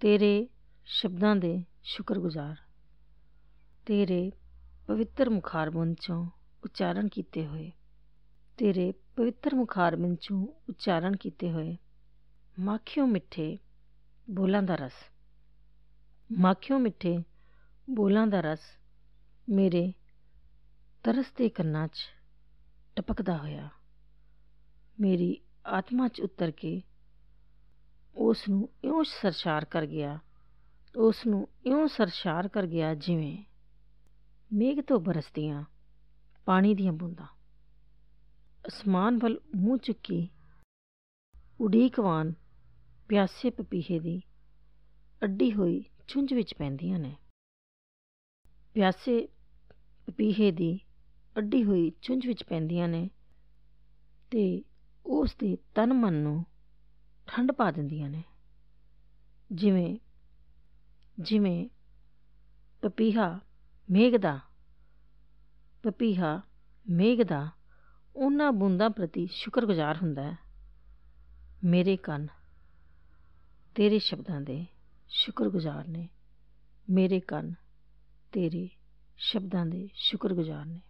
ਤੇਰੇ ਸ਼ਬਦਾਂ ਦੇ ਸ਼ੁਕਰਗੁਜ਼ਾਰ। ਤੇਰੇ ਪਵਿੱਤਰ ਮੁਖਾਰਬੰਦ ਚੋਂ ਉਚਾਰਨ ਕੀਤੇ ਹੋਏ। ਤੇਰੇ ਪਵਿੱਤਰ ਮੁਖਾਰਬੰਦ ਚੋਂ ਉਚਾਰਨ ਕੀਤੇ ਹੋਏ ਮਾਖਿਓ ਮਿੱਠੇ ਬੋਲਾਂ ਦਾ ਰਸ। ਮਾਖਿਓ ਮਿੱਠੇ ਬੋਲਾਂ ਦਾ ਰਸ ਮੇਰੇ ਤਰਸ ਦੇ ਕੰਨਾਂ 'ਚ ਟਪਕਦਾ ਹੋਇਆ। ਮੇਰੀ ਆਤਮਾ 'ਚ ਉਤਰ ਕੇ ਉਸ ਨੂੰ ਇਉਂ ਸਰਸ਼ਾਰ ਕਰ ਗਿਆ ਉਸ ਨੂੰ ਇਉਂ ਸਰਸ਼ਾਰ ਕਰ ਗਿਆ ਜਿਵੇਂ ਮੇਘ ਤੋਂ ਬਰਸਦੀਆਂ ਪਾਣੀ ਦੀਆਂ ਬੂੰਦਾਂ। ਅਸਮਾਨ ਵੱਲ ਮੂੰਹ ਚੁੱਕੀ ਉਡੀਕਵਾਨ ਪਿਆਸੇ ਪਪੀਹੇ ਦੀ ਅੱਡੀ ਹੋਈ ਚੁੰਝ ਵਿੱਚ ਪੈਂਦੀਆਂ ਨੇ। ਪਿਆਸੇ ਪਪੀਹੇ ਦੀ ਅੱਡੀ ਹੋਈ ਚੁੰਝ ਵਿੱਚ ਪੈਂਦੀਆਂ ਨੇ ਤੇ ਉਸ ਦੇ ਤਨ ਮਨ ਨੂੰ ਠੰਡ ਪਾ ਦਿੰਦੀਆਂ ਨੇ। ਜਿਵੇਂ ਜਿਵੇਂ ਪਪੀਹਾ ਮੇਘ ਦਾ ਪਪੀਹਾ ਮੇਘ ਦਾ ਉਹਨਾਂ ਬੂੰਦਾਂ ਪ੍ਰਤੀ ਸ਼ੁਕਰਗੁਜ਼ਾਰ ਹੁੰਦਾ ਹੈ। ਮੇਰੇ ਕੰਨ ਤੇਰੇ ਸ਼ਬਦਾਂ ਦੇ ਸ਼ੁਕਰਗੁਜ਼ਾਰ ਨੇ। ਮੇਰੇ ਕੰਨ ਤੇਰੇ ਸ਼ਬਦਾਂ ਦੇ ਸ਼ੁਕਰਗੁਜ਼ਾਰ ਨੇ।